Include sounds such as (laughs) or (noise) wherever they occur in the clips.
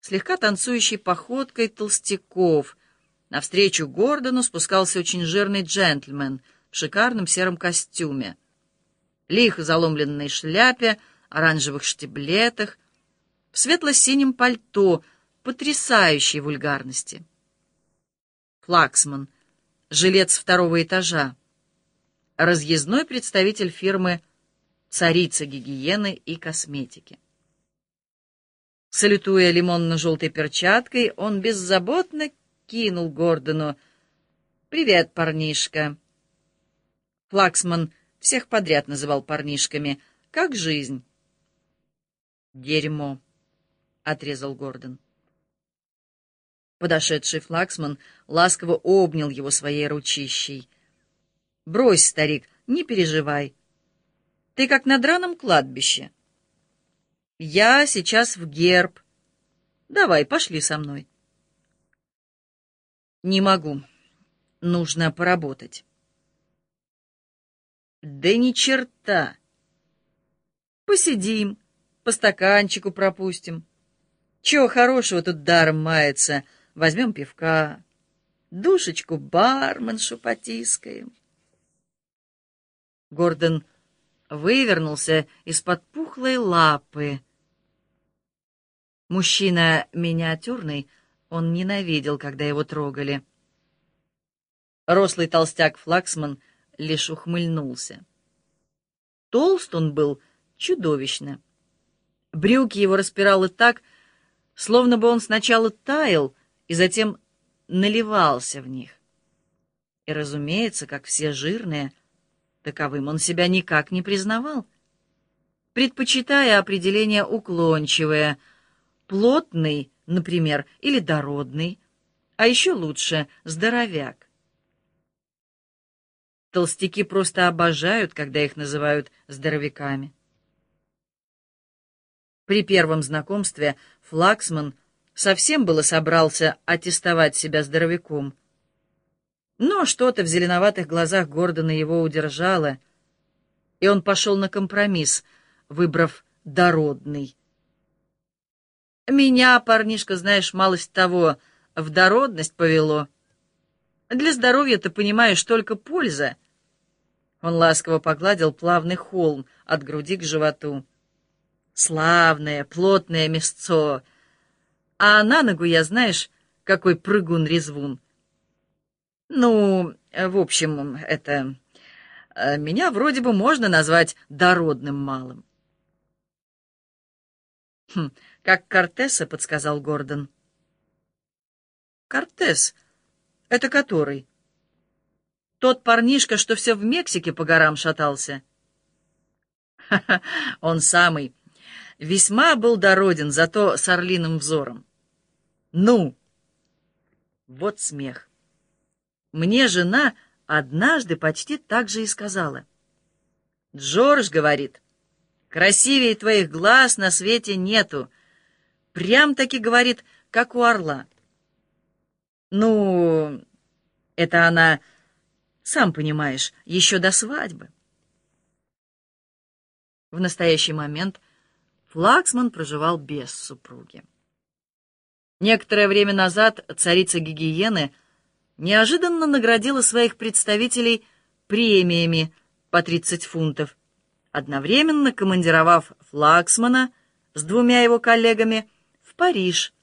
слегка танцующей походкой толстяков. Навстречу Гордону спускался очень жирный джентльмен в шикарном сером костюме. Лихо заломленной шляпе, оранжевых штиблетах, в светло-синем пальто потрясающей вульгарности. Флаксман, жилец второго этажа, разъездной представитель фирмы «Царица гигиены и косметики». Салютуя лимонно-желтой перчаткой, он беззаботно кинул Гордону. «Привет, парнишка!» Флаксман всех подряд называл парнишками. «Как жизнь?» «Дерьмо», — отрезал Гордон. Подошедший Флаксман ласково обнял его своей ручищей. «Брось, старик, не переживай. Ты как на драном кладбище». Я сейчас в герб. Давай, пошли со мной. Не могу. Нужно поработать. Да ни черта. Посидим, по стаканчику пропустим. Чего хорошего тут даром мается? Возьмем пивка, душечку барменшу потискаем. Гордон вывернулся из-под пухлой лапы, Мужчина миниатюрный, он ненавидел, когда его трогали. Рослый толстяк Флаксман лишь ухмыльнулся. Толст он был чудовищно. Брюки его распирало так, словно бы он сначала таял и затем наливался в них. И, разумеется, как все жирные, таковым он себя никак не признавал, предпочитая определение уклончивое — плотный, например, или дородный, а еще лучше здоровяк. Толстяки просто обожают, когда их называют здоровяками. При первом знакомстве Флаксман совсем было собрался аттестовать себя здоровяком. Но что-то в зеленоватых глазах Гордона его удержало, и он пошел на компромисс, выбрав дородный. Меня, парнишка, знаешь, малость того, в дородность повело. Для здоровья, ты понимаешь, только польза. Он ласково погладил плавный холм от груди к животу. Славное, плотное мясцо. А на ногу я, знаешь, какой прыгун-резвун. Ну, в общем, это... Э, меня вроде бы можно назвать дородным малым. Хм, как Кортеса, подсказал Гордон. Кортес? Это который? Тот парнишка, что все в Мексике по горам шатался. Ха-ха, (laughs) он самый. Весьма был дороден, зато с орлиным взором. Ну! Вот смех. Мне жена однажды почти так же и сказала. Джордж говорит, красивее твоих глаз на свете нету, Прям-таки говорит, как у орла. Ну, это она, сам понимаешь, еще до свадьбы. В настоящий момент Флаксман проживал без супруги. Некоторое время назад царица гигиены неожиданно наградила своих представителей премиями по 30 фунтов, одновременно командировав Флаксмана с двумя его коллегами Париж,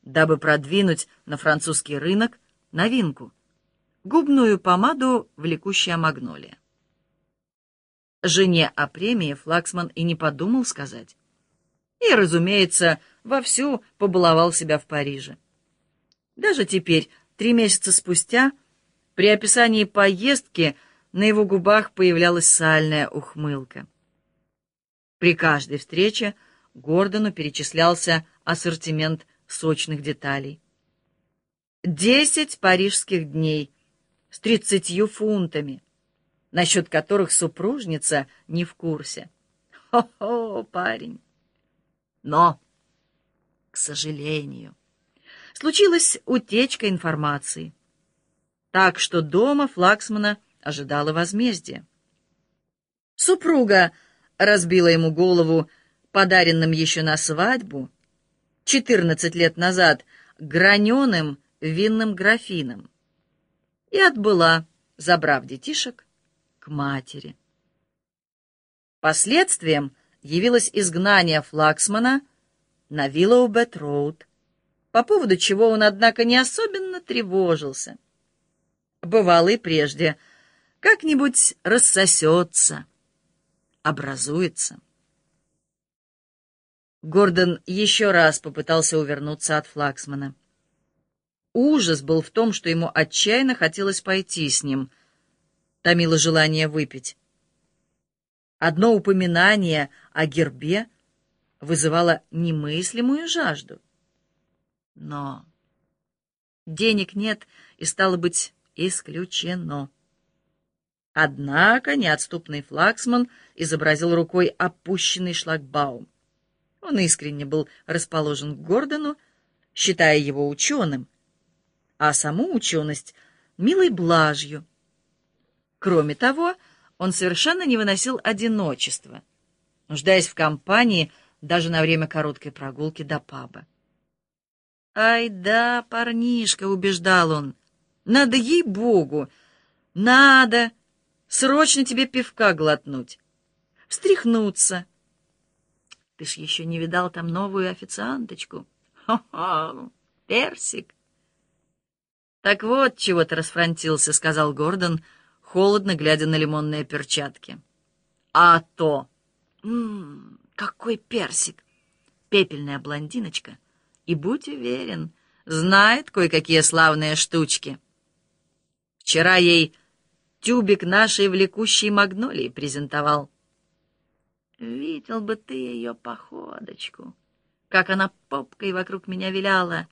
дабы продвинуть на французский рынок новинку — губную помаду «Влекущая магнолия». Жене о премии Флаксман и не подумал сказать. И, разумеется, вовсю побаловал себя в Париже. Даже теперь, три месяца спустя, при описании поездки на его губах появлялась сальная ухмылка. При каждой встрече Гордону перечислялся ассортимент сочных деталей. Десять парижских дней с тридцатью фунтами, насчет которых супружница не в курсе. Хо-хо, парень! Но, к сожалению, случилась утечка информации, так что дома Флаксмана ожидало возмездие. Супруга разбила ему голову подаренным еще на свадьбу 14 лет назад граненым винным графином и отбыла, забрав детишек, к матери. Последствием явилось изгнание Флаксмана на Виллоу-Бет-Роуд, по поводу чего он, однако, не особенно тревожился. Бывало и прежде, как-нибудь рассосется, образуется. Гордон еще раз попытался увернуться от Флаксмана. Ужас был в том, что ему отчаянно хотелось пойти с ним. Томило желание выпить. Одно упоминание о гербе вызывало немыслимую жажду. Но денег нет, и стало быть исключено. Однако неотступный флагсман изобразил рукой опущенный шлагбаум. Он искренне был расположен к Гордону, считая его ученым, а саму ученость — милой блажью. Кроме того, он совершенно не выносил одиночества, нуждаясь в компании даже на время короткой прогулки до паба. «Ай да, парнишка», — убеждал он, — «надо ей-богу, надо срочно тебе пивка глотнуть, встряхнуться». Ты ж еще не видал там новую официанточку. Хо-хо, персик. «Так вот, чего ты расфронтился», — сказал Гордон, холодно глядя на лимонные перчатки. «А то! Ммм, какой персик! Пепельная блондиночка. И будь уверен, знает кое-какие славные штучки. Вчера ей тюбик нашей влекущей магнолии презентовал. Видел бы ты ее походочку, как она попкой вокруг меня виляла.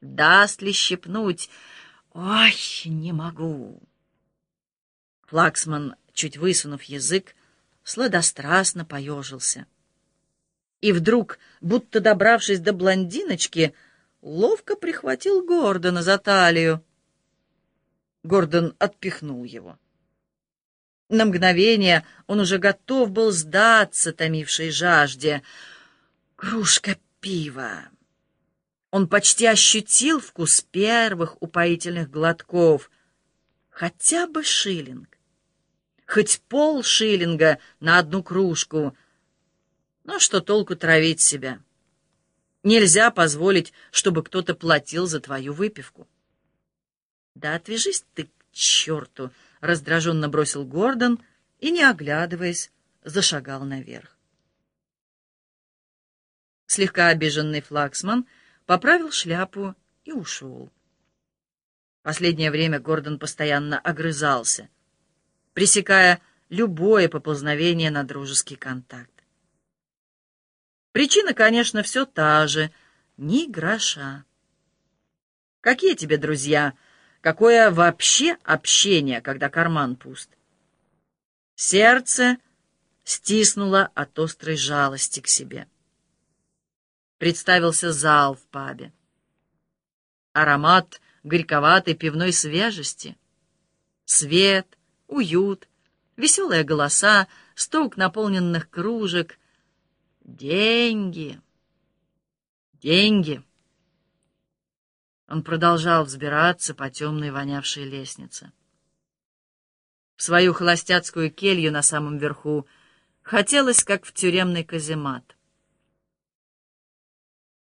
Даст ли щипнуть? «Ой, не могу!» Флаксман, чуть высунув язык, сладострастно поежился. И вдруг, будто добравшись до блондиночки, ловко прихватил Гордона за талию. Гордон отпихнул его. На мгновение он уже готов был сдаться томившей жажде. Кружка пива. Он почти ощутил вкус первых упоительных глотков. Хотя бы шиллинг. Хоть пол шиллинга на одну кружку. Но что толку травить себя? Нельзя позволить, чтобы кто-то платил за твою выпивку. Да отвяжись ты к черту, раздраженно бросил Гордон и, не оглядываясь, зашагал наверх. Слегка обиженный флагсман — поправил шляпу и ушел. Последнее время Гордон постоянно огрызался, пресекая любое поползновение на дружеский контакт. Причина, конечно, все та же — ни гроша. Какие тебе друзья? Какое вообще общение, когда карман пуст? Сердце стиснуло от острой жалости к себе представился зал в пабе. Аромат горьковатой пивной свежести. Свет, уют, веселые голоса, стук наполненных кружек. Деньги. Деньги. Он продолжал взбираться по темной вонявшей лестнице. В свою холостяцкую келью на самом верху хотелось, как в тюремный каземат.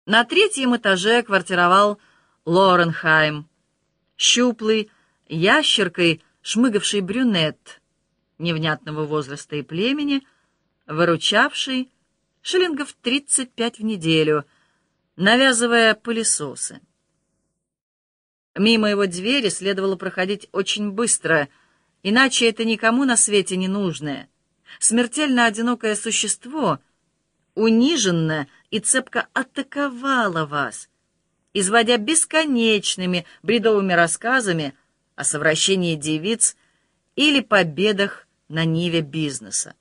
На третьем этаже квартировал Лоренхайм, щуплый, ящеркой, шмыгавший брюнет невнятного возраста и племени, выручавший шиллингов 35 в неделю, навязывая пылесосы. Мимо его двери следовало проходить очень быстро, иначе это никому на свете не нужное, смертельно одинокое существо, униженное и цепко атаковала вас, изводя бесконечными бредовыми рассказами о совращении девиц или победах на ниве бизнеса.